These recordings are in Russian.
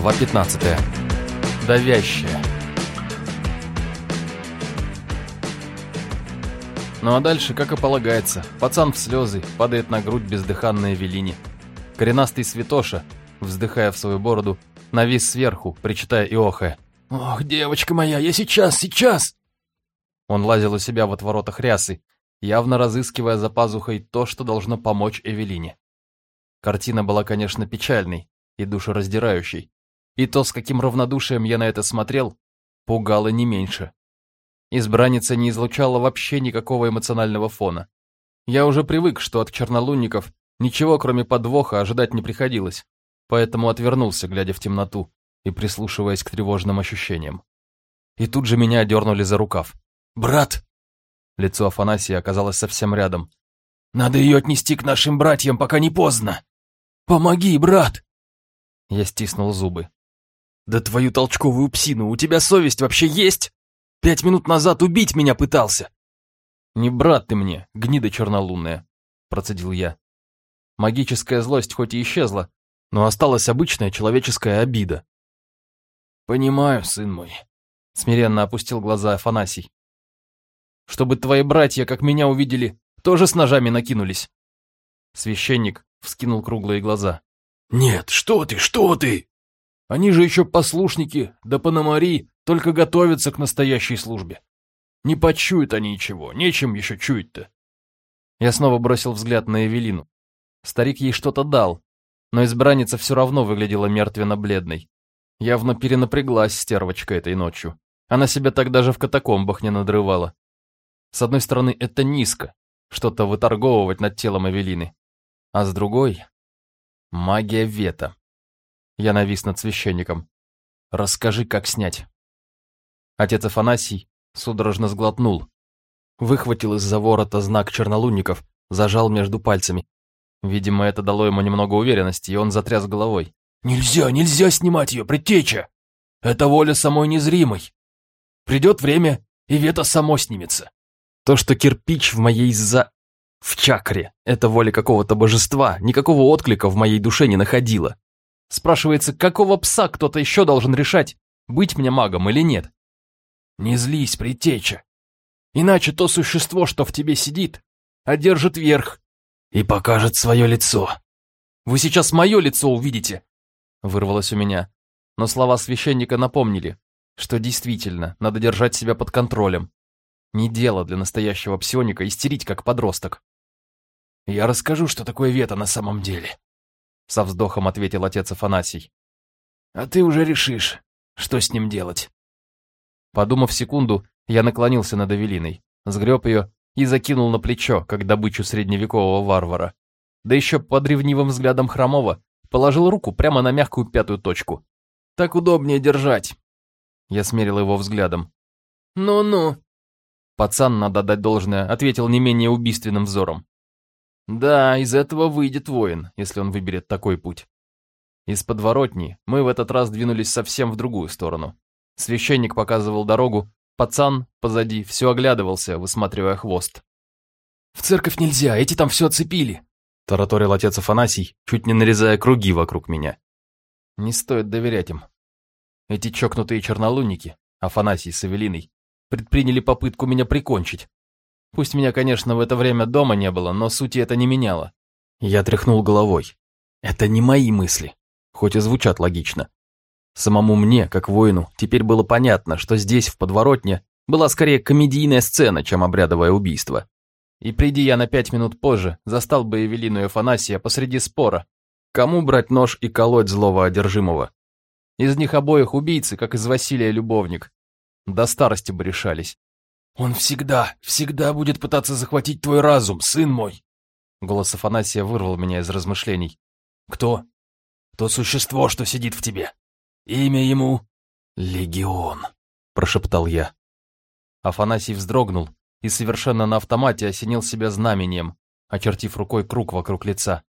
Глава 15. Давящая. Ну а дальше, как и полагается, пацан в слезы падает на грудь бездыханной Эвелине. Коренастый святоша, вздыхая в свою бороду, навис сверху, причитая и охая. «Ох, девочка моя, я сейчас, сейчас!» Он лазил у себя в отворотах рясы, явно разыскивая за пазухой то, что должно помочь Эвелине. Картина была, конечно, печальной и душераздирающей, и то, с каким равнодушием я на это смотрел, пугало не меньше. Избранница не излучала вообще никакого эмоционального фона. Я уже привык, что от чернолунников ничего, кроме подвоха, ожидать не приходилось, поэтому отвернулся, глядя в темноту и прислушиваясь к тревожным ощущениям. И тут же меня дернули за рукав. «Брат!» Лицо Афанасия оказалось совсем рядом. «Надо ее отнести к нашим братьям, пока не поздно! Помоги, брат!» Я стиснул зубы. «Да твою толчковую псину, у тебя совесть вообще есть? Пять минут назад убить меня пытался!» «Не брат ты мне, гнида чернолунная», — процедил я. Магическая злость хоть и исчезла, но осталась обычная человеческая обида. «Понимаю, сын мой», — смиренно опустил глаза Афанасий чтобы твои братья, как меня увидели, тоже с ножами накинулись». Священник вскинул круглые глаза. «Нет, что ты, что ты? Они же еще послушники, да пономари, только готовятся к настоящей службе. Не почуют они ничего, нечем еще чуять-то». Я снова бросил взгляд на Эвелину. Старик ей что-то дал, но избранница все равно выглядела мертвенно-бледной. Явно перенапряглась стервочка этой ночью. Она себя так даже в катакомбах не надрывала. С одной стороны, это низко, что-то выторговывать над телом Эвелины. А с другой — магия вета. Я навис над священником. Расскажи, как снять. Отец Афанасий судорожно сглотнул. Выхватил из-за ворота знак чернолунников, зажал между пальцами. Видимо, это дало ему немного уверенности, и он затряс головой. «Нельзя, нельзя снимать ее, предтеча! Это воля самой незримой. Придет время, и вето само снимется. То, что кирпич в моей за... в чакре, это воля какого-то божества, никакого отклика в моей душе не находило. Спрашивается, какого пса кто-то еще должен решать, быть мне магом или нет? Не злись, предтеча. Иначе то существо, что в тебе сидит, одержит верх и покажет свое лицо. Вы сейчас мое лицо увидите, вырвалось у меня. Но слова священника напомнили, что действительно надо держать себя под контролем. Не дело для настоящего псионика истерить как подросток. «Я расскажу, что такое вето на самом деле», — со вздохом ответил отец Афанасий. «А ты уже решишь, что с ним делать». Подумав секунду, я наклонился над Эвелиной, сгреб ее и закинул на плечо, как добычу средневекового варвара. Да еще под ревнивым взглядом Хромова положил руку прямо на мягкую пятую точку. «Так удобнее держать». Я смерил его взглядом. «Ну-ну», Пацан, надо дать должное, ответил не менее убийственным взором. Да, из этого выйдет воин, если он выберет такой путь. Из подворотни мы в этот раз двинулись совсем в другую сторону. Священник показывал дорогу, пацан позади все оглядывался, высматривая хвост. «В церковь нельзя, эти там все оцепили», — тараторил отец Афанасий, чуть не нарезая круги вокруг меня. Не стоит доверять им. Эти чокнутые чернолунники, Афанасий с Эвелиной, предприняли попытку меня прикончить. Пусть меня, конечно, в это время дома не было, но сути это не меняло. Я тряхнул головой. Это не мои мысли, хоть и звучат логично. Самому мне, как воину, теперь было понятно, что здесь, в подворотне, была скорее комедийная сцена, чем обрядовое убийство. И приди я на пять минут позже, застал бы Эвелину и Афанасия посреди спора. Кому брать нож и колоть злого одержимого? Из них обоих убийцы, как из Василия любовник, до старости бы решались. «Он всегда, всегда будет пытаться захватить твой разум, сын мой!» Голос Афанасия вырвал меня из размышлений. «Кто? То существо, что сидит в тебе. Имя ему — Легион», — прошептал я. Афанасий вздрогнул и совершенно на автомате осенил себя знамением, очертив рукой круг вокруг лица.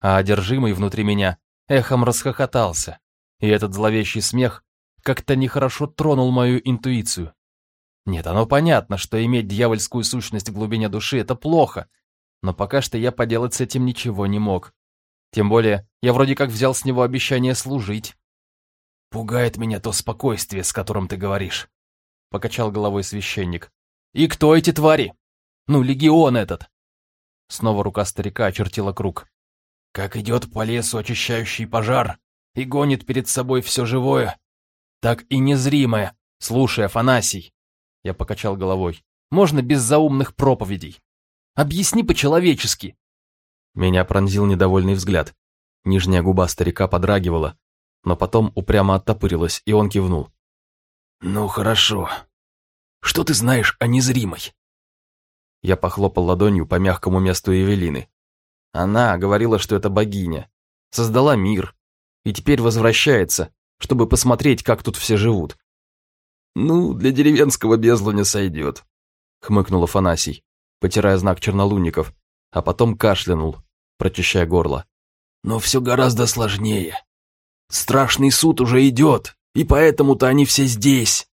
А одержимый внутри меня эхом расхохотался, и этот зловещий смех как-то нехорошо тронул мою интуицию. Нет, оно понятно, что иметь дьявольскую сущность в глубине души — это плохо, но пока что я поделать с этим ничего не мог. Тем более, я вроде как взял с него обещание служить. Пугает меня то спокойствие, с которым ты говоришь. Покачал головой священник. И кто эти твари? Ну, легион этот. Снова рука старика очертила круг. Как идет по лесу очищающий пожар и гонит перед собой все живое, так и незримое. Слушай, Афанасий. Я покачал головой. Можно без заумных проповедей. Объясни по-человечески. Меня пронзил недовольный взгляд. Нижняя губа старика подрагивала, но потом упрямо оттопырилась, и он кивнул. «Ну хорошо. Что ты знаешь о незримой?» Я похлопал ладонью по мягкому месту Евелины. Она говорила, что это богиня. Создала мир. И теперь возвращается, чтобы посмотреть, как тут все живут. «Ну, для деревенского безлуня сойдет», — хмыкнул Афанасий, потирая знак чернолунников, а потом кашлянул, прочищая горло. «Но все гораздо сложнее. Страшный суд уже идет, и поэтому-то они все здесь».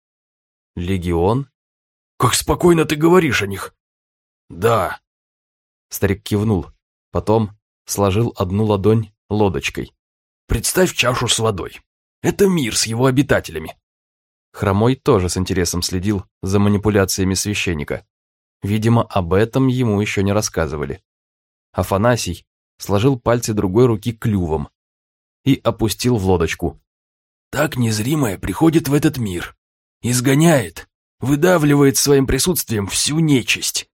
«Легион?» «Как спокойно ты говоришь о них!» «Да». Старик кивнул, потом сложил одну ладонь лодочкой. «Представь чашу с водой. Это мир с его обитателями. Хромой тоже с интересом следил за манипуляциями священника. Видимо, об этом ему еще не рассказывали. Афанасий сложил пальцы другой руки клювом и опустил в лодочку. Так незримое приходит в этот мир, изгоняет, выдавливает своим присутствием всю нечисть.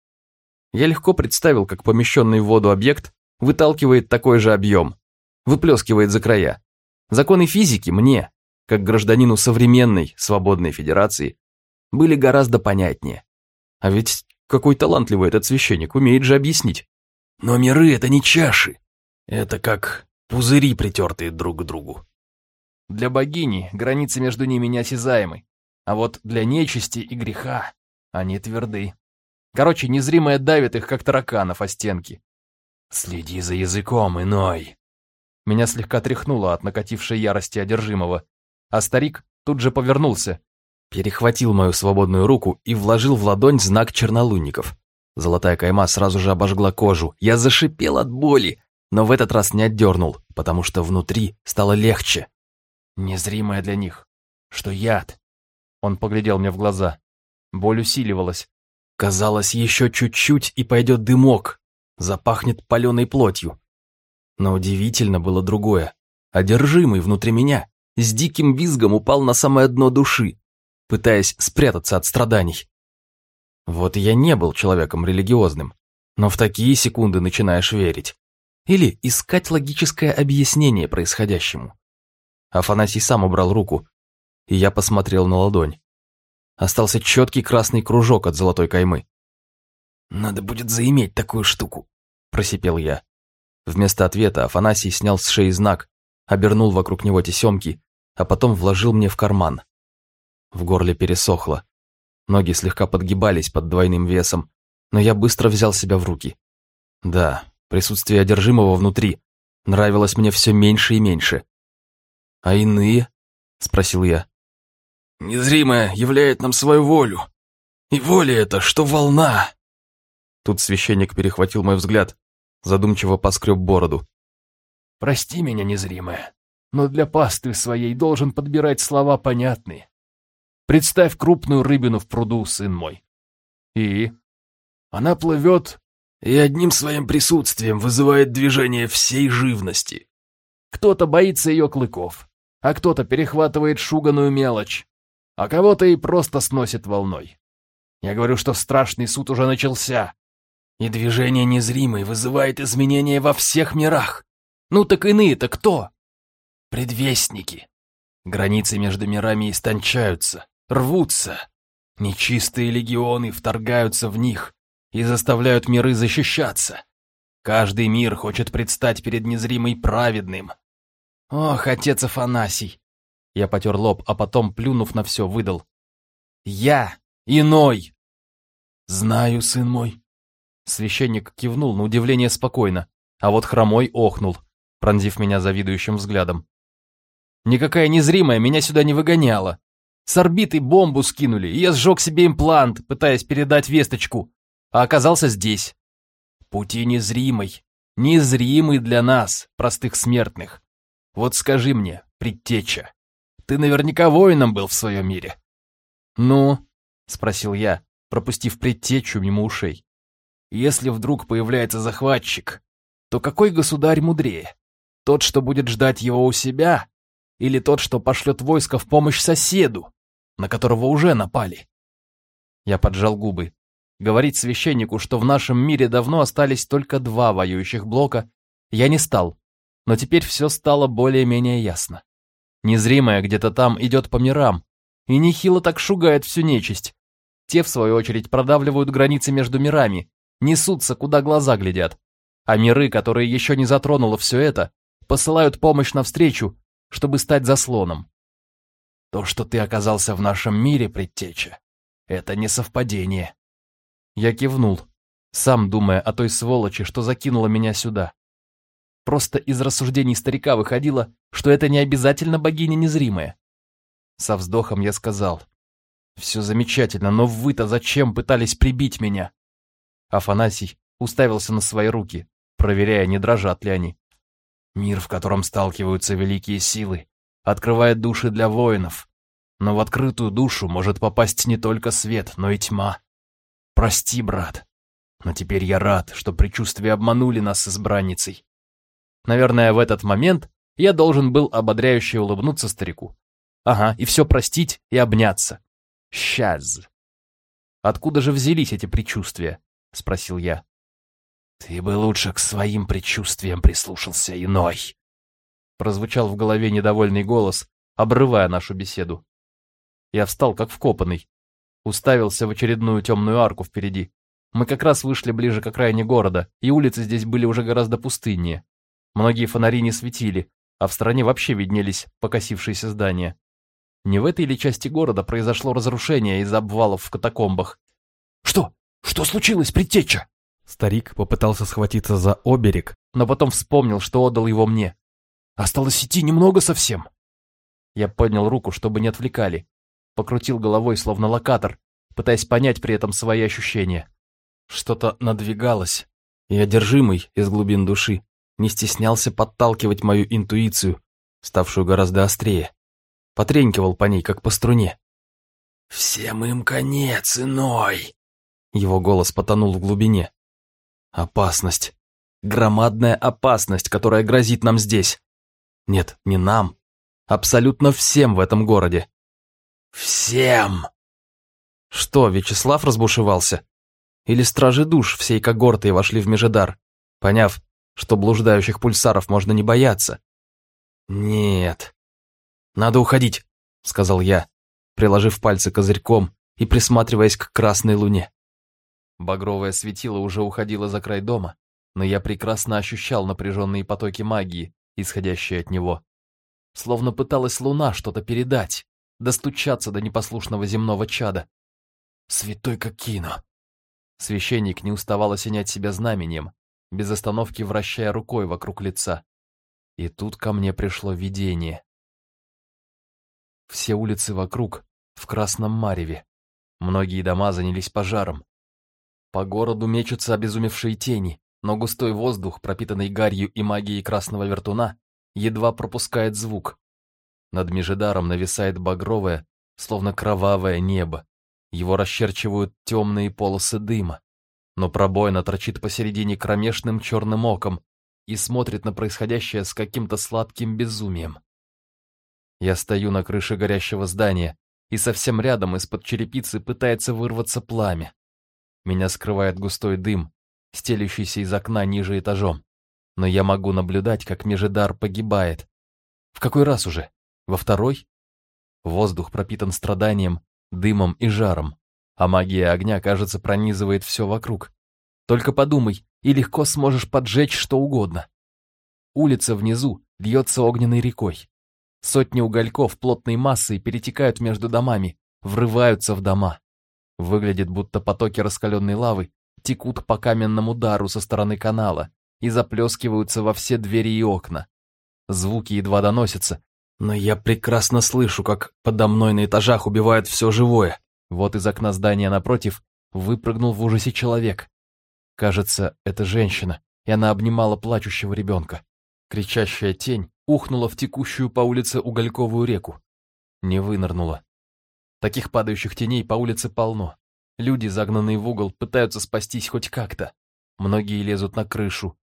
Я легко представил, как помещенный в воду объект выталкивает такой же объем, выплескивает за края. Законы физики мне, как гражданину современной свободной федерации, были гораздо понятнее. А ведь какой талантливый этот священник, умеет же объяснить. Но миры — это не чаши. Это как пузыри, притертые друг к другу. Для богини границы между ними неосязаемы, а вот для нечисти и греха они тверды. Короче, незримое давит их, как тараканов о стенки. «Следи за языком, иной!» Меня слегка тряхнуло от накатившей ярости одержимого, а старик тут же повернулся, перехватил мою свободную руку и вложил в ладонь знак чернолунников. Золотая кайма сразу же обожгла кожу. Я зашипел от боли, но в этот раз не отдернул, потому что внутри стало легче. Незримое для них, что яд. Он поглядел мне в глаза. Боль усиливалась. Казалось, еще чуть-чуть и пойдет дымок, запахнет паленой плотью. Но удивительно было другое. Одержимый внутри меня с диким визгом упал на самое дно души, пытаясь спрятаться от страданий. Вот я не был человеком религиозным, но в такие секунды начинаешь верить. Или искать логическое объяснение происходящему. Афанасий сам убрал руку, и я посмотрел на ладонь. Остался четкий красный кружок от золотой каймы. «Надо будет заиметь такую штуку», – просипел я. Вместо ответа Афанасий снял с шеи знак, обернул вокруг него тесемки, а потом вложил мне в карман. В горле пересохло. Ноги слегка подгибались под двойным весом, но я быстро взял себя в руки. Да, присутствие одержимого внутри нравилось мне все меньше и меньше. «А иные?» – спросил я. «Незримое являет нам свою волю. И воля это, что волна!» Тут священник перехватил мой взгляд задумчиво поскреб бороду. «Прости меня, незримая, но для пасты своей должен подбирать слова понятные. Представь крупную рыбину в пруду, сын мой. И? Она плывет и одним своим присутствием вызывает движение всей живности. Кто-то боится ее клыков, а кто-то перехватывает шуганую мелочь, а кого-то и просто сносит волной. Я говорю, что страшный суд уже начался, и движение незримой вызывает изменения во всех мирах. Ну так иные-то кто? Предвестники. Границы между мирами истончаются, рвутся. Нечистые легионы вторгаются в них и заставляют миры защищаться. Каждый мир хочет предстать перед незримой праведным. Ох, отец Афанасий. Я потер лоб, а потом, плюнув на все, выдал. Я иной. Знаю, сын мой, Священник кивнул на удивление спокойно, а вот хромой охнул, пронзив меня завидующим взглядом. Никакая незримая меня сюда не выгоняла. С орбиты бомбу скинули, и я сжег себе имплант, пытаясь передать весточку, а оказался здесь. Пути незримой, незримый для нас, простых смертных. Вот скажи мне, предтеча, Ты наверняка воином был в своем мире». «Ну?» — спросил я, пропустив предтечу мимо ушей. «Если вдруг появляется захватчик, то какой государь мудрее? Тот, что будет ждать его у себя, или тот, что пошлет войско в помощь соседу, на которого уже напали?» Я поджал губы. Говорить священнику, что в нашем мире давно остались только два воюющих блока, я не стал, но теперь все стало более-менее ясно. Незримая где-то там идет по мирам, и нехило так шугает всю нечисть. Те, в свою очередь, продавливают границы между мирами, несутся, куда глаза глядят. А миры, которые еще не затронуло все это, посылают помощь навстречу, чтобы стать заслоном. То, что ты оказался в нашем мире, предтеча, это не совпадение. Я кивнул, сам думая о той сволочи, что закинула меня сюда. Просто из рассуждений старика выходило, что это не обязательно богиня незримая. Со вздохом я сказал. «Все замечательно, но вы-то зачем пытались прибить меня?» Афанасий уставился на свои руки, проверяя, не дрожат ли они. «Мир, в котором сталкиваются великие силы, открывает души для воинов. Но в открытую душу может попасть не только свет, но и тьма. Прости, брат, но теперь я рад, что предчувствия обманули нас с избранницей. Наверное, в этот момент я должен был ободряюще улыбнуться старику. Ага, и все простить и обняться. Сейчас. Откуда же взялись эти предчувствия? Спросил я. Ты бы лучше к своим предчувствиям прислушался, иной. Прозвучал в голове недовольный голос, обрывая нашу беседу. Я встал как вкопанный. Уставился в очередную темную арку впереди. Мы как раз вышли ближе к окраине города, и улицы здесь были уже гораздо пустыннее. Многие фонари не светили, а в стороне вообще виднелись покосившиеся здания. Не в этой ли части города произошло разрушение из-за обвалов в катакомбах? «Что? Что случилось, предтеча?» Старик попытался схватиться за оберег, но потом вспомнил, что отдал его мне. «Осталось идти немного совсем». Я поднял руку, чтобы не отвлекали. Покрутил головой, словно локатор, пытаясь понять при этом свои ощущения. Что-то надвигалось, и одержимый из глубин души не стеснялся подталкивать мою интуицию, ставшую гораздо острее потренькивал по ней, как по струне. «Всем им конец, иной!» Его голос потонул в глубине. «Опасность. Громадная опасность, которая грозит нам здесь. Нет, не нам. Абсолютно всем в этом городе». «Всем!» Что, Вячеслав разбушевался? Или стражи душ всей когорты вошли в Межедар, поняв, что блуждающих пульсаров можно не бояться? Нет, «Надо уходить», — сказал я, приложив пальцы козырьком и присматриваясь к красной луне. Багровое светило уже уходило за край дома, но я прекрасно ощущал напряженные потоки магии, исходящие от него. Словно пыталась луна что-то передать, достучаться до непослушного земного чада. «Святой как кино!» Священник не уставал осенять себя знамением, без остановки вращая рукой вокруг лица. И тут ко мне пришло видение. Все улицы вокруг в красном мареве. Многие дома занялись пожаром. По городу мечутся обезумевшие тени, но густой воздух, пропитанный гарью и магией красного вертуна, едва пропускает звук. Над Межидаром нависает багровое, словно кровавое небо. Его расчерчивают темные полосы дыма. Но пробойно торчит посередине кромешным черным оком и смотрит на происходящее с каким-то сладким безумием. Я стою на крыше горящего здания, и совсем рядом из-под черепицы пытается вырваться пламя. Меня скрывает густой дым, стелющийся из окна ниже этажом. Но я могу наблюдать, как Межидар погибает. В какой раз уже? Во второй? Воздух пропитан страданием, дымом и жаром, а магия огня, кажется, пронизывает все вокруг. Только подумай, и легко сможешь поджечь что угодно. Улица внизу льется огненной рекой. Сотни угольков плотной массой перетекают между домами, врываются в дома. Выглядит, будто потоки раскаленной лавы текут по каменному дару со стороны канала и заплескиваются во все двери и окна. Звуки едва доносятся, но я прекрасно слышу, как подо мной на этажах убивают все живое. Вот из окна здания напротив выпрыгнул в ужасе человек. Кажется, это женщина, и она обнимала плачущего ребенка. Кричащая тень ухнула в текущую по улице Угольковую реку. не вынырнула. Таких падающих теней по улице полно. Люди, загнанные в угол, пытаются спастись хоть как-то. Многие лезут на крышу.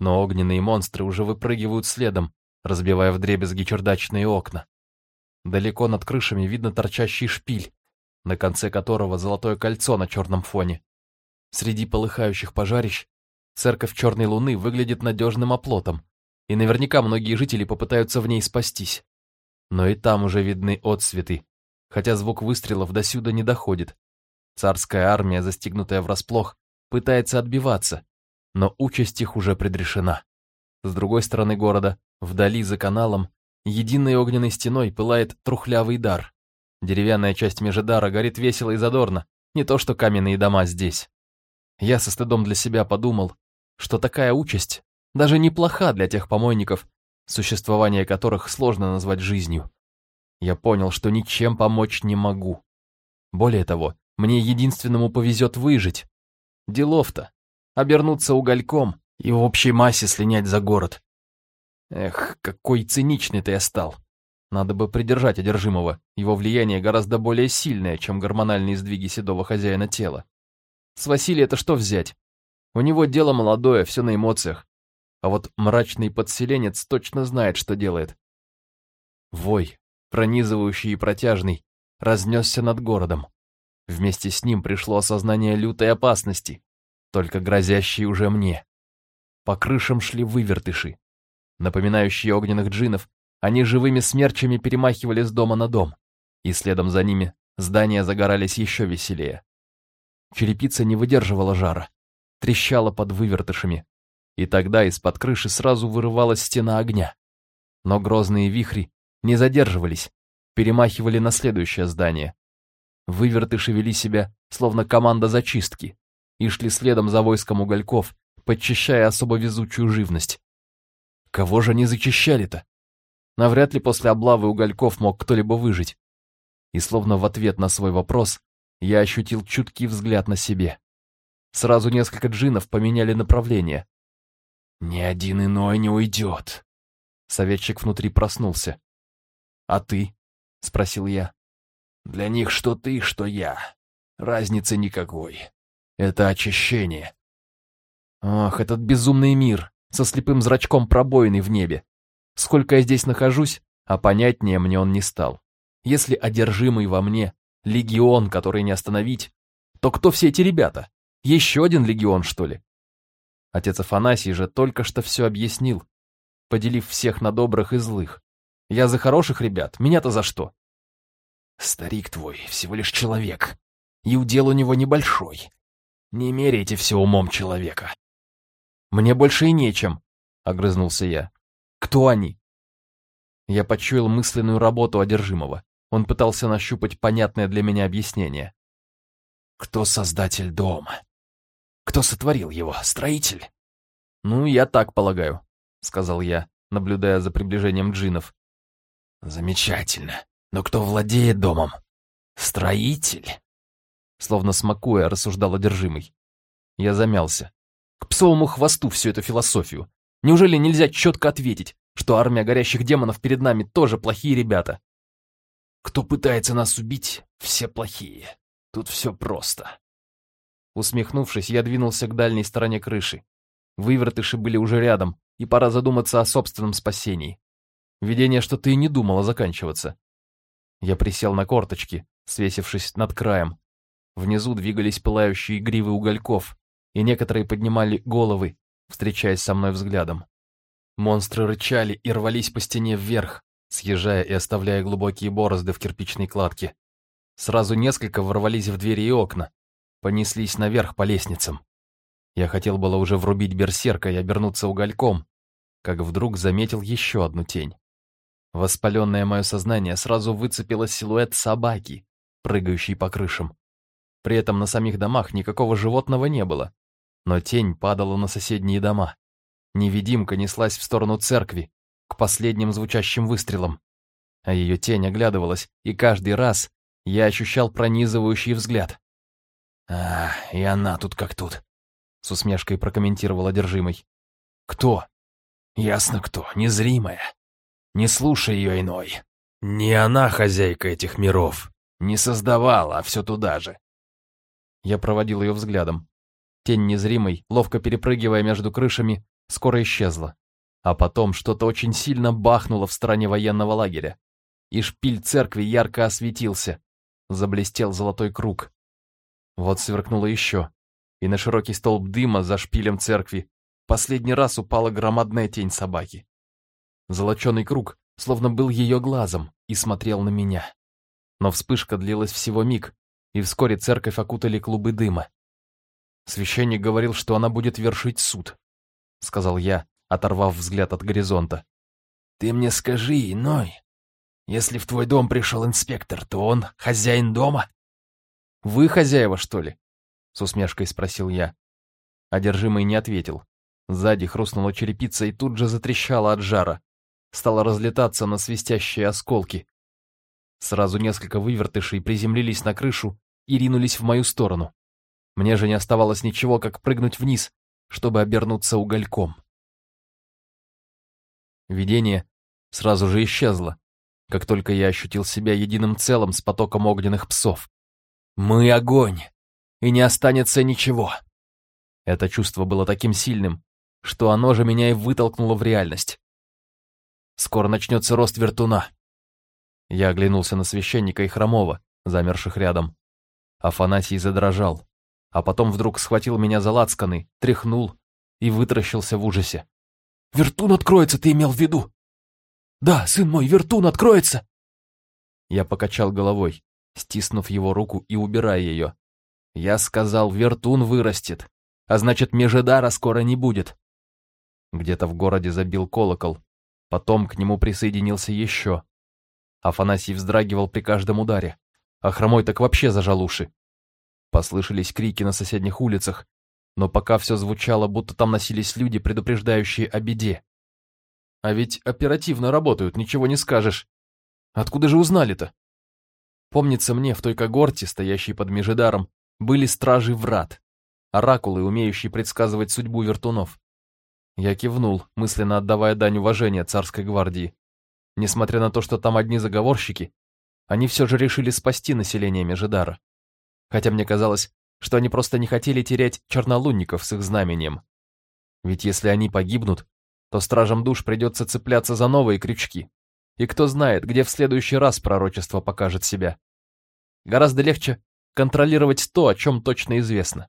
Но огненные монстры уже выпрыгивают следом, разбивая вдребезги чердачные окна. Далеко над крышами видно торчащий шпиль, на конце которого золотое кольцо на черном фоне. Среди полыхающих пожарищ церковь Черной Луны выглядит надежным оплотом, и наверняка многие жители попытаются в ней спастись. Но и там уже видны отсветы, хотя звук выстрелов досюда не доходит. Царская армия, застигнутая врасплох, пытается отбиваться, но участь их уже предрешена. С другой стороны города, вдали за каналом, единой огненной стеной пылает трухлявый дар. Деревянная часть Межедара горит весело и задорно, не то что каменные дома здесь. Я со стыдом для себя подумал, что такая участь даже неплоха для тех помойников, существование которых сложно назвать жизнью. Я понял, что ничем помочь не могу. Более того, мне единственному повезет выжить. Делов-то. Обернуться угольком и в общей массе слинять за город. Эх, какой циничный-то я стал. Надо бы придержать одержимого. Его влияние гораздо более сильное, чем гормональные сдвиги седого хозяина тела. С Василия это что взять? У него дело молодое, все на эмоциях. А вот мрачный подселенец точно знает, что делает. Вой, пронизывающий и протяжный, разнесся над городом. Вместе с ним пришло осознание лютой опасности, только грозящей уже мне. По крышам шли вывертыши. Напоминающие огненных джинов, они живыми смерчами перемахивали с дома на дом, и следом за ними здания загорались еще веселее. Черепица не выдерживала жара, трещала под вывертышами, и тогда из-под крыши сразу вырывалась стена огня. Но грозные вихри не задерживались, перемахивали на следующее здание. Вывертыши вели себя, словно команда зачистки, и шли следом за войском угольков, подчищая особо везучую живность. Кого же они зачищали-то? Навряд ли после облавы угольков мог кто-либо выжить. И словно в ответ на свой вопрос, я ощутил чуткий взгляд на себе. Сразу несколько джинов поменяли направление. «Ни один иной не уйдет», — советчик внутри проснулся. «А ты?» — спросил я. «Для них что ты, что я. Разницы никакой. Это очищение». Ах, этот безумный мир, со слепым зрачком пробоины в небе. Сколько я здесь нахожусь, а понятнее мне он не стал. Если одержимый во мне легион, который не остановить, то кто все эти ребята? Еще один легион, что ли? Отец Афанасий же только что все объяснил, поделив всех на добрых и злых. Я за хороших ребят, меня-то за что? Старик твой всего лишь человек, и удел у него небольшой. Не меряйте все умом человека. Мне больше и нечем, — огрызнулся я. Кто они? Я почуял мысленную работу одержимого. Он пытался нащупать понятное для меня объяснение. Кто создатель дома? Кто сотворил его? Строитель? Ну, я так полагаю, сказал я, наблюдая за приближением джинов. Замечательно. Но кто владеет домом? Строитель? Словно смакуя, рассуждал одержимый. Я замялся. К псовому хвосту всю эту философию. Неужели нельзя четко ответить, что армия горящих демонов перед нами тоже плохие ребята? Кто пытается нас убить, все плохие. Тут все просто. Усмехнувшись, я двинулся к дальней стороне крыши. Вывертыши были уже рядом, и пора задуматься о собственном спасении. Видение что-то и не думало заканчиваться. Я присел на корточки, свесившись над краем. Внизу двигались пылающие гривы угольков, и некоторые поднимали головы, встречаясь со мной взглядом. Монстры рычали и рвались по стене вверх, съезжая и оставляя глубокие борозды в кирпичной кладке. Сразу несколько ворвались в двери и окна, понеслись наверх по лестницам. Я хотел было уже врубить берсерка и обернуться угольком, как вдруг заметил еще одну тень. Воспаленное мое сознание сразу выцепило силуэт собаки, прыгающей по крышам. При этом на самих домах никакого животного не было, но тень падала на соседние дома. Невидимка неслась в сторону церкви, к последним звучащим выстрелам. А ее тень оглядывалась, и каждый раз я ощущал пронизывающий взгляд. «А, и она тут как тут», — с усмешкой прокомментировал одержимый. «Кто?» «Ясно кто, незримая. Не слушай ее иной. Не она хозяйка этих миров. Не создавала, а все туда же. Я проводил ее взглядом. Тень незримой, ловко перепрыгивая между крышами, скоро исчезла. А потом что-то очень сильно бахнуло в стороне военного лагеря. И шпиль церкви ярко осветился. Заблестел золотой круг. Вот сверкнуло еще. И на широкий столб дыма за шпилем церкви последний раз упала громадная тень собаки. Золоченый круг словно был ее глазом и смотрел на меня. Но вспышка длилась всего миг, и вскоре церковь окутали клубы дыма. Священник говорил, что она будет вершить суд, — сказал я, оторвав взгляд от горизонта. «Ты мне скажи, иной, если в твой дом пришел инспектор, то он хозяин дома?» «Вы хозяева, что ли?» — с усмешкой спросил я. Одержимый не ответил. Сзади хрустнула черепица и тут же затрещала от жара. Стала разлетаться на свистящие осколки. Сразу несколько вывертышей приземлились на крышу и ринулись в мою сторону. Мне же не оставалось ничего, как прыгнуть вниз, чтобы обернуться угольком. Видение сразу же исчезло, как только я ощутил себя единым целым с потоком огненных псов. «Мы огонь, и не останется ничего!» Это чувство было таким сильным, что оно же меня и вытолкнуло в реальность. Скоро начнется рост вертуна. Я оглянулся на священника и хромого, замерших рядом. Афанасий задрожал, а потом вдруг схватил меня за лацканы, тряхнул и вытаращился в ужасе. «Вертун откроется, ты имел в виду?» «Да, сын мой, вертун откроется!» Я покачал головой, стиснув его руку и убирая ее. Я сказал, вертун вырастет, а значит, Межедара скоро не будет. Где-то в городе забил колокол, потом к нему присоединился еще. Афанасий вздрагивал при каждом ударе, а хромой так вообще зажал уши. Послышались крики на соседних улицах, но пока все звучало, будто там носились люди, предупреждающие о беде. А ведь оперативно работают, ничего не скажешь. Откуда же узнали-то? Помнится мне, в той когорте, стоящей под Межидаром, были стражи врат, оракулы, умеющие предсказывать судьбу вертунов. Я кивнул, мысленно отдавая дань уважения царской гвардии. Несмотря на то, что там одни заговорщики, они все же решили спасти население Межидара. Хотя мне казалось, что они просто не хотели терять чернолунников с их знамением. Ведь если они погибнут, то стражам душ придется цепляться за новые крючки. И кто знает, где в следующий раз пророчество покажет себя. Гораздо легче контролировать то, о чем точно известно.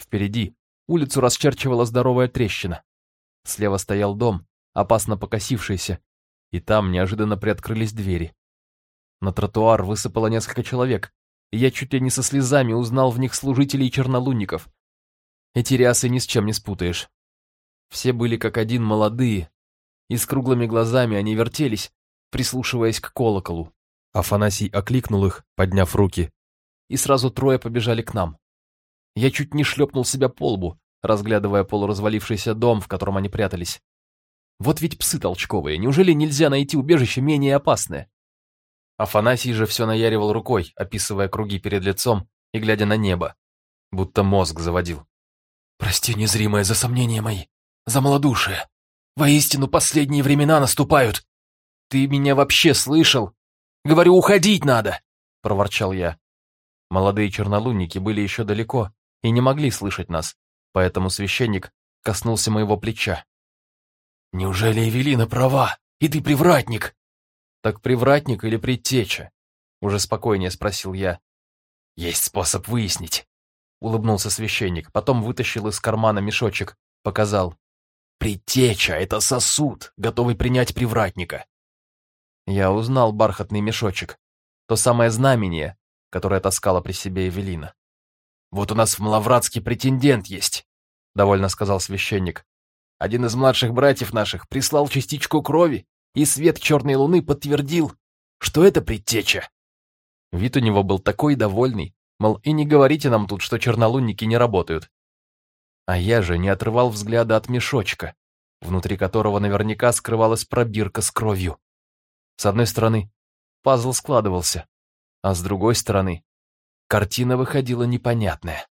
Впереди улицу расчерчивала здоровая трещина. Слева стоял дом, опасно покосившийся, и там неожиданно приоткрылись двери. На тротуар высыпало несколько человек, и я чуть ли не со слезами узнал в них служителей чернолунников. Эти рясы ни с чем не спутаешь. Все были как один молодые, и с круглыми глазами они вертелись, прислушиваясь к колоколу. Афанасий окликнул их, подняв руки, и сразу трое побежали к нам. Я чуть не шлепнул себя по лбу, разглядывая полуразвалившийся дом, в котором они прятались. Вот ведь псы толчковые, неужели нельзя найти убежище менее опасное? Афанасий же все наяривал рукой, описывая круги перед лицом и глядя на небо, будто мозг заводил. «Прости, незримое, за сомнения мои, за малодушие. Воистину последние времена наступают. Ты меня вообще слышал? Говорю, уходить надо!» — проворчал я. Молодые чернолунники были еще далеко и не могли слышать нас, поэтому священник коснулся моего плеча. «Неужели Эвелина права, и ты привратник?» «Так привратник или предтеча?» Уже спокойнее спросил я. «Есть способ выяснить», — улыбнулся священник, потом вытащил из кармана мешочек, показал. «Предтеча — это сосуд, готовый принять привратника». Я узнал бархатный мешочек, то самое знамение, которое таскала при себе Эвелина. «Вот у нас в Маловратске претендент есть», — довольно сказал священник. «Один из младших братьев наших прислал частичку крови, и свет черной луны подтвердил, что это предтеча. Вид у него был такой довольный, мол, и не говорите нам тут, что чернолунники не работают. А я же не отрывал взгляда от мешочка, внутри которого наверняка скрывалась пробирка с кровью. С одной стороны, пазл складывался, а с другой стороны, картина выходила непонятная.